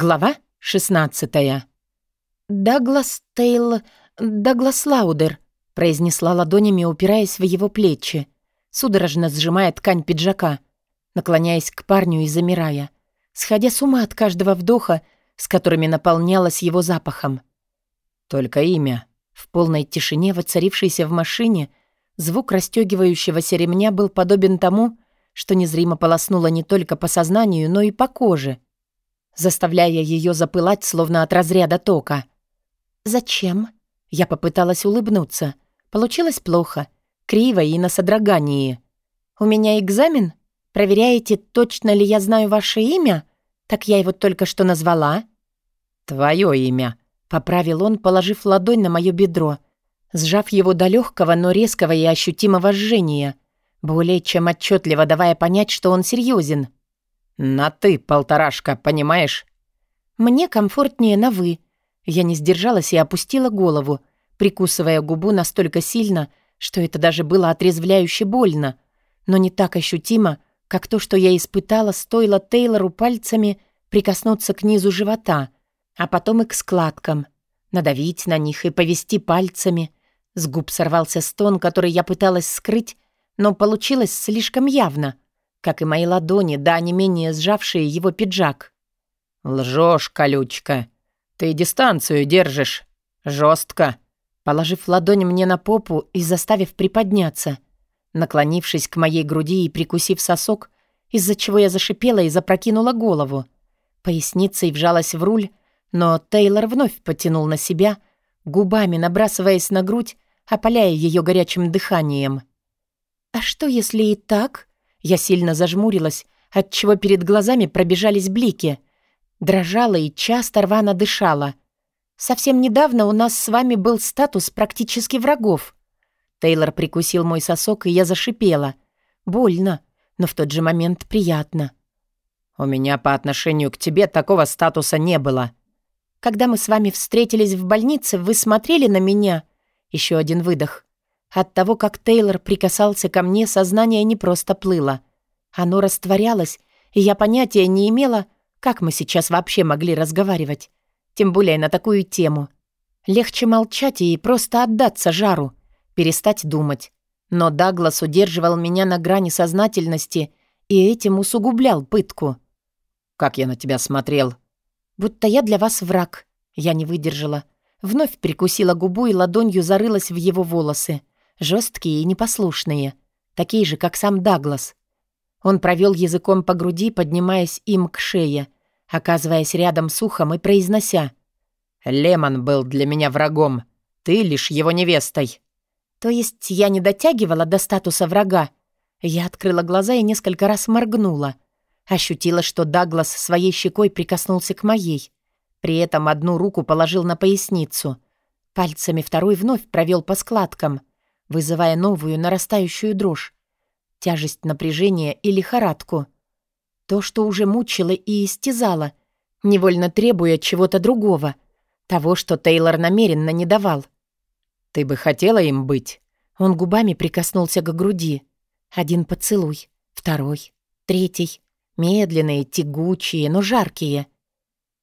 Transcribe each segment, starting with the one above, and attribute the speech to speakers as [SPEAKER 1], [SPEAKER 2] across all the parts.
[SPEAKER 1] Глава 16 «Даглас Тейл... Даглас Лаудер», — произнесла ладонями, упираясь в его плечи, судорожно сжимая ткань пиджака, наклоняясь к парню и замирая, сходя с ума от каждого вдоха, с которыми наполнялась его запахом. Только имя. В полной тишине, воцарившейся в машине, звук расстёгивающегося ремня был подобен тому, что незримо полоснуло не только по сознанию, но и по коже — заставляя ее запылать, словно от разряда тока. «Зачем?» Я попыталась улыбнуться. Получилось плохо. Криво и на содрогании. «У меня экзамен? Проверяете, точно ли я знаю ваше имя? Так я его только что назвала».
[SPEAKER 2] «Твое имя», —
[SPEAKER 1] поправил он, положив ладонь на мое бедро, сжав его до легкого, но резкого и ощутимого жжения, более чем отчетливо давая понять, что он серьезен.
[SPEAKER 2] «На «ты», полторашка, понимаешь?»
[SPEAKER 1] «Мне комфортнее на «вы». Я не сдержалась и опустила голову, прикусывая губу настолько сильно, что это даже было отрезвляюще больно, но не так ощутимо, как то, что я испытала, стоило Тейлору пальцами прикоснуться к низу живота, а потом и к складкам, надавить на них и повести пальцами. С губ сорвался стон, который я пыталась скрыть, но получилось слишком явно — как и мои ладони, да не менее сжавшие его пиджак.
[SPEAKER 2] «Лжёшь, колючка. Ты дистанцию держишь. Жестко.
[SPEAKER 1] Положив ладонь мне на попу и заставив приподняться, наклонившись к моей груди и прикусив сосок, из-за чего я зашипела и запрокинула голову. Поясницей вжалась в руль, но Тейлор вновь потянул на себя, губами набрасываясь на грудь, опаляя ее горячим дыханием. «А что, если и так?» Я сильно зажмурилась, отчего перед глазами пробежались блики. Дрожала и часто рвано дышала. «Совсем недавно у нас с вами был статус практически врагов». Тейлор прикусил мой сосок, и я зашипела. Больно, но в тот же момент приятно.
[SPEAKER 2] «У меня по отношению к тебе такого статуса не было».
[SPEAKER 1] «Когда мы с вами встретились в больнице, вы смотрели на меня?» Еще один выдох. От того, как Тейлор прикасался ко мне, сознание не просто плыло. Оно растворялось, и я понятия не имела, как мы сейчас вообще могли разговаривать. Тем более на такую тему. Легче молчать и просто отдаться жару, перестать думать. Но Даглас удерживал меня на грани сознательности и этим усугублял пытку.
[SPEAKER 2] «Как я на тебя смотрел?»
[SPEAKER 1] «Будто я для вас враг». Я не выдержала. Вновь прикусила губу и ладонью зарылась в его волосы жесткие и непослушные, такие же, как сам Даглас. Он провел языком по груди, поднимаясь им к шее, оказываясь рядом с ухом и произнося.
[SPEAKER 2] «Лемон был для меня врагом, ты лишь его невестой».
[SPEAKER 1] «То есть я не дотягивала до статуса врага?» Я открыла глаза и несколько раз моргнула. Ощутила, что Даглас своей щекой прикоснулся к моей. При этом одну руку положил на поясницу. Пальцами второй вновь провел по складкам вызывая новую нарастающую дрожь, тяжесть напряжения и лихорадку. То, что уже мучило и истязало, невольно требуя чего-то другого, того, что Тейлор намеренно не давал.
[SPEAKER 2] «Ты бы хотела им быть?»
[SPEAKER 1] Он губами прикоснулся к груди. Один поцелуй, второй, третий. Медленные, тягучие, но жаркие.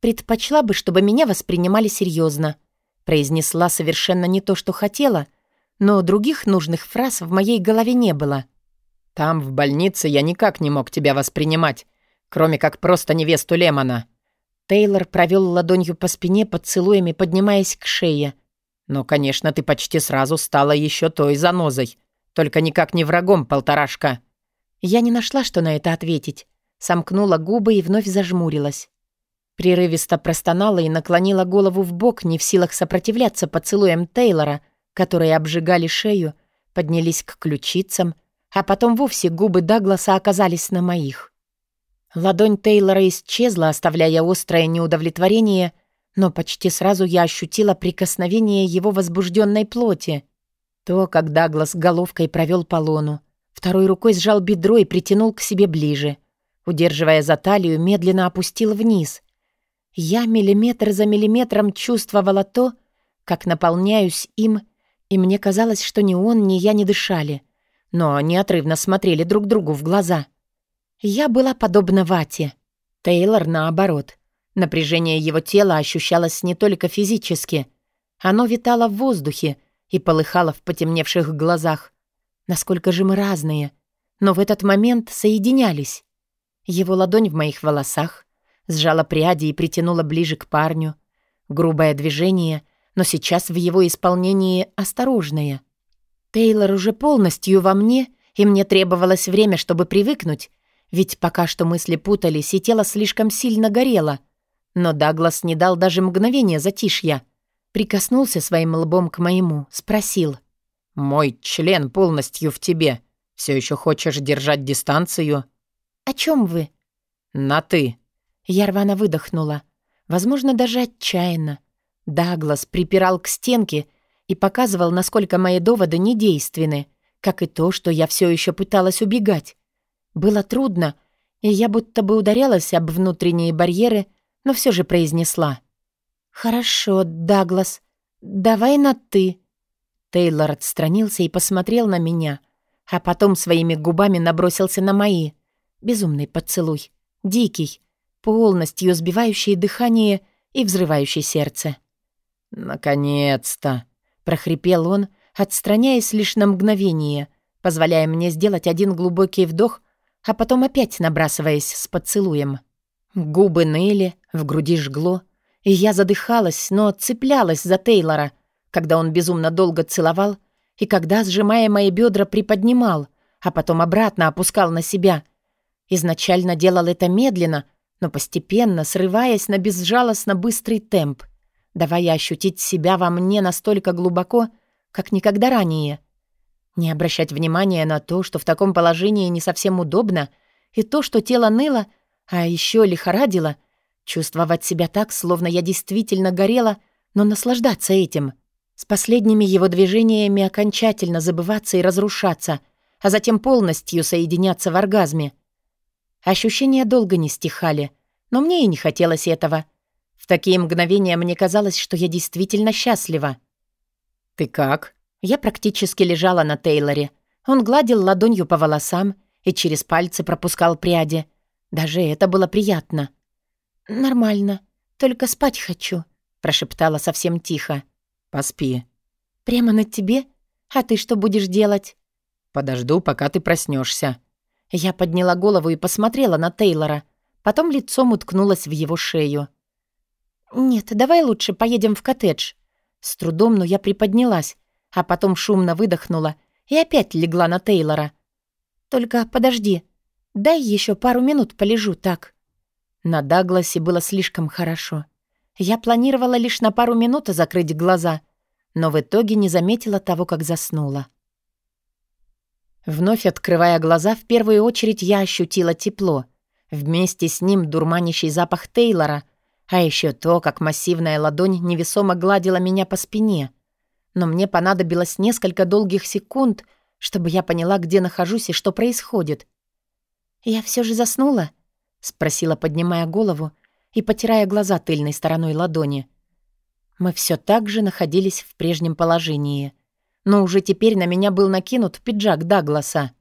[SPEAKER 1] «Предпочла бы, чтобы меня воспринимали серьезно», произнесла совершенно не то, что хотела — но других нужных фраз в моей голове не было.
[SPEAKER 2] «Там, в больнице, я никак не мог тебя воспринимать, кроме как просто невесту Лемона».
[SPEAKER 1] Тейлор провел ладонью по спине, поцелуями поднимаясь к шее.
[SPEAKER 2] «Ну, конечно, ты почти сразу стала еще той занозой. Только никак не врагом, полторашка».
[SPEAKER 1] Я не нашла, что на это ответить. Сомкнула губы и вновь зажмурилась. Прерывисто простонала и наклонила голову в бок, не в силах сопротивляться поцелуям Тейлора, которые обжигали шею, поднялись к ключицам, а потом вовсе губы Дагласа оказались на моих. Ладонь Тейлора исчезла, оставляя острое неудовлетворение, но почти сразу я ощутила прикосновение его возбужденной плоти. То, как Даглас головкой провел по лону, второй рукой сжал бедро и притянул к себе ближе. Удерживая за талию, медленно опустил вниз. Я миллиметр за миллиметром чувствовала то, как наполняюсь им и мне казалось, что ни он, ни я не дышали, но неотрывно смотрели друг другу в глаза. Я была подобна вате. Тейлор наоборот. Напряжение его тела ощущалось не только физически. Оно витало в воздухе и полыхало в потемневших глазах. Насколько же мы разные. Но в этот момент соединялись. Его ладонь в моих волосах сжала пряди и притянула ближе к парню. Грубое движение, но сейчас в его исполнении осторожное. Тейлор уже полностью во мне, и мне требовалось время, чтобы привыкнуть, ведь пока что мысли путались, и тело слишком сильно горело. Но Даглас не дал даже мгновения затишья. Прикоснулся своим лбом к моему, спросил.
[SPEAKER 2] «Мой член полностью в тебе. Все еще хочешь держать дистанцию?»
[SPEAKER 1] «О чем вы?»
[SPEAKER 2] «На «ты».
[SPEAKER 1] Я рвано выдохнула. Возможно, даже отчаянно. Даглас припирал к стенке и показывал, насколько мои доводы недейственны, как и то, что я все еще пыталась убегать. Было трудно, и я будто бы ударялась об внутренние барьеры, но все же произнесла. «Хорошо, Даглас, давай на «ты». Тейлор отстранился и посмотрел на меня, а потом своими губами набросился на мои. Безумный поцелуй. Дикий, полностью сбивающий дыхание и взрывающий сердце.
[SPEAKER 2] «Наконец-то!»
[SPEAKER 1] — прохрипел он, отстраняясь лишь на мгновение, позволяя мне сделать один глубокий вдох, а потом опять набрасываясь с поцелуем. Губы ныли, в груди жгло, и я задыхалась, но цеплялась за Тейлора, когда он безумно долго целовал и когда, сжимая мои бедра, приподнимал, а потом обратно опускал на себя. Изначально делал это медленно, но постепенно, срываясь на безжалостно быстрый темп, давая ощутить себя во мне настолько глубоко, как никогда ранее. Не обращать внимания на то, что в таком положении не совсем удобно, и то, что тело ныло, а еще лихорадило, чувствовать себя так, словно я действительно горела, но наслаждаться этим. С последними его движениями окончательно забываться и разрушаться, а затем полностью соединяться в оргазме. Ощущения долго не стихали, но мне и не хотелось этого. В такие мгновения мне казалось, что я действительно счастлива.
[SPEAKER 2] «Ты как?»
[SPEAKER 1] Я практически лежала на Тейлоре. Он гладил ладонью по волосам и через пальцы пропускал пряди. Даже это было приятно. «Нормально. Только спать хочу», — прошептала совсем тихо.
[SPEAKER 2] «Поспи».
[SPEAKER 1] «Прямо на тебе? А ты что будешь делать?»
[SPEAKER 2] «Подожду, пока ты проснешься.
[SPEAKER 1] Я подняла голову и посмотрела на Тейлора. Потом лицом уткнулась в его шею. «Нет, давай лучше поедем в коттедж». С трудом, но я приподнялась, а потом шумно выдохнула и опять легла на Тейлора. «Только подожди, дай еще пару минут полежу так». На Дагласе было слишком хорошо. Я планировала лишь на пару минут закрыть глаза, но в итоге не заметила того, как заснула. Вновь открывая глаза, в первую очередь я ощутила тепло. Вместе с ним дурманящий запах Тейлора, а еще то, как массивная ладонь невесомо гладила меня по спине. Но мне понадобилось несколько долгих секунд, чтобы я поняла, где нахожусь и что происходит. «Я все же заснула?» — спросила, поднимая голову и потирая глаза тыльной стороной ладони. Мы все так же находились в прежнем положении — но уже теперь на меня был накинут пиджак Дагласа.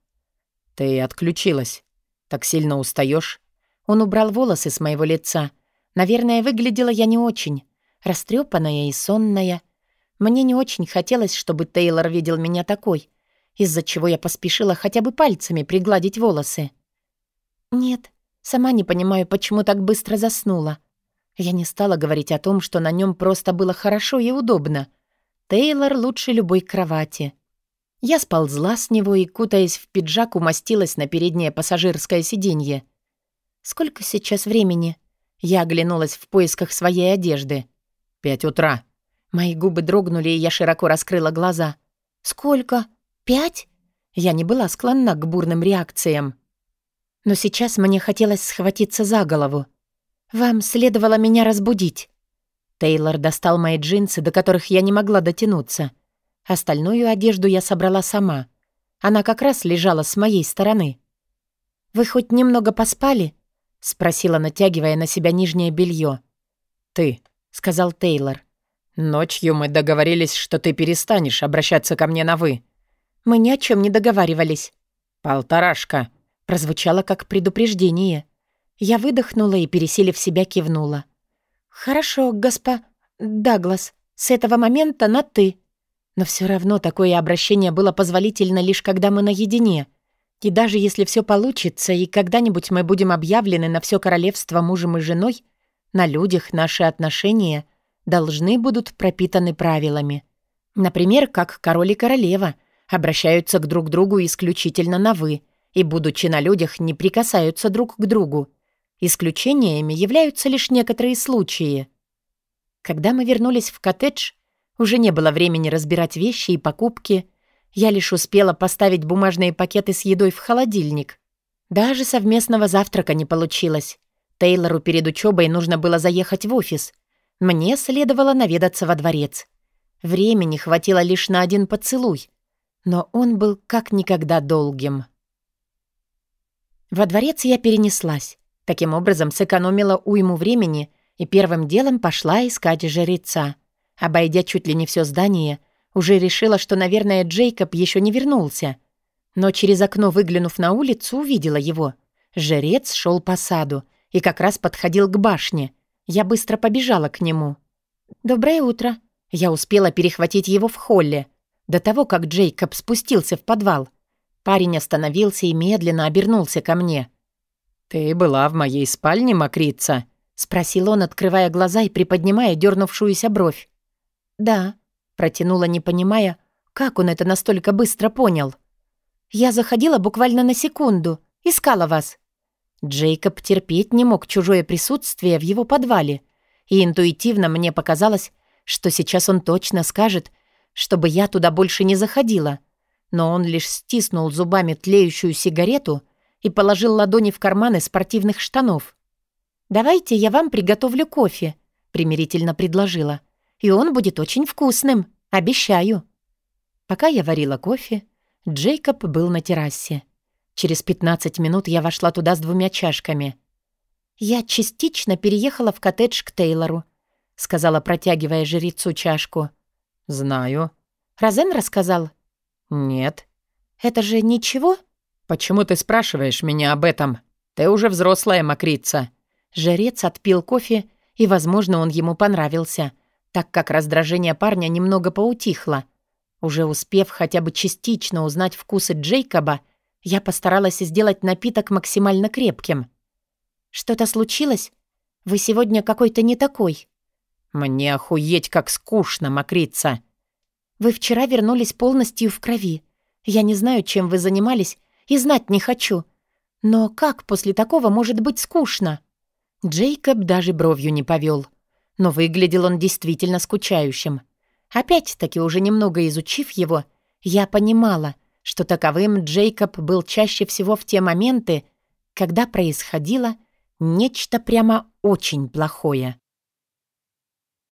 [SPEAKER 2] «Ты отключилась. Так сильно устаешь.
[SPEAKER 1] Он убрал волосы с моего лица. Наверное, выглядела я не очень. растрепанная и сонная. Мне не очень хотелось, чтобы Тейлор видел меня такой, из-за чего я поспешила хотя бы пальцами пригладить волосы. «Нет, сама не понимаю, почему так быстро заснула». Я не стала говорить о том, что на нем просто было хорошо и удобно — Тейлор лучше любой кровати. Я сползла с него и, кутаясь в пиджак, умостилась на переднее пассажирское сиденье. «Сколько сейчас времени?» Я оглянулась в поисках своей одежды.
[SPEAKER 2] «Пять утра».
[SPEAKER 1] Мои губы дрогнули, и я широко раскрыла глаза. «Сколько? Пять?» Я не была склонна к бурным реакциям. Но сейчас мне хотелось схватиться за голову. «Вам следовало меня разбудить». Тейлор достал мои джинсы, до которых я не могла дотянуться. Остальную одежду я собрала сама. Она как раз лежала с моей стороны. «Вы хоть немного поспали?» — спросила, натягивая на себя нижнее белье.
[SPEAKER 2] «Ты», — сказал Тейлор. «Ночью мы договорились, что ты перестанешь обращаться ко мне на «вы».
[SPEAKER 1] «Мы ни о чем не договаривались».
[SPEAKER 2] «Полторашка», —
[SPEAKER 1] прозвучало как предупреждение. Я выдохнула и, пересилив себя, кивнула. «Хорошо, госпо... Даглас, с этого момента на «ты». Но все равно такое обращение было позволительно лишь когда мы наедине. И даже если все получится, и когда-нибудь мы будем объявлены на все королевство мужем и женой, на людях наши отношения должны будут пропитаны правилами. Например, как король и королева обращаются к друг другу исключительно на «вы», и, будучи на людях, не прикасаются друг к другу. Исключениями являются лишь некоторые случаи. Когда мы вернулись в коттедж, уже не было времени разбирать вещи и покупки. Я лишь успела поставить бумажные пакеты с едой в холодильник. Даже совместного завтрака не получилось. Тейлору перед учебой нужно было заехать в офис. Мне следовало наведаться во дворец. Времени хватило лишь на один поцелуй, но он был как никогда долгим. Во дворец я перенеслась. Таким образом, сэкономила уйму времени и первым делом пошла искать жреца. Обойдя чуть ли не все здание, уже решила, что, наверное, Джейкоб еще не вернулся. Но через окно, выглянув на улицу, увидела его. Жрец шел по саду и как раз подходил к башне. Я быстро побежала к нему. «Доброе утро». Я успела перехватить его в холле. До того, как Джейкоб спустился в подвал. Парень остановился и медленно обернулся ко мне.
[SPEAKER 2] «Ты была в моей спальне, мокрица?»
[SPEAKER 1] — спросил он, открывая глаза и приподнимая дернувшуюся бровь. «Да», — протянула, не понимая, как он это настолько быстро понял. «Я заходила буквально на секунду, искала вас». Джейкоб терпеть не мог чужое присутствие в его подвале, и интуитивно мне показалось, что сейчас он точно скажет, чтобы я туда больше не заходила. Но он лишь стиснул зубами тлеющую сигарету и положил ладони в карманы спортивных штанов. «Давайте я вам приготовлю кофе», — примирительно предложила. «И он будет очень вкусным, обещаю». Пока я варила кофе, Джейкоб был на террасе. Через 15 минут я вошла туда с двумя чашками. «Я частично переехала в коттедж к Тейлору», — сказала, протягивая жрецу чашку.
[SPEAKER 2] «Знаю».
[SPEAKER 1] «Розен рассказал?»
[SPEAKER 2] «Нет».
[SPEAKER 1] «Это же ничего?»
[SPEAKER 2] «Почему ты спрашиваешь меня об этом? Ты уже взрослая мокрица».
[SPEAKER 1] Жрец отпил кофе, и, возможно, он ему понравился, так как раздражение парня немного поутихло. Уже успев хотя бы частично узнать вкусы Джейкоба, я постаралась сделать напиток максимально крепким. «Что-то случилось? Вы сегодня какой-то не такой».
[SPEAKER 2] «Мне охуеть, как скучно, мокрица!»
[SPEAKER 1] «Вы вчера вернулись полностью в крови. Я не знаю, чем вы занимались, и знать не хочу. Но как после такого может быть скучно?» Джейкоб даже бровью не повел. Но выглядел он действительно скучающим. Опять-таки, уже немного изучив его, я понимала, что таковым Джейкоб был чаще всего в те моменты, когда происходило нечто прямо очень плохое.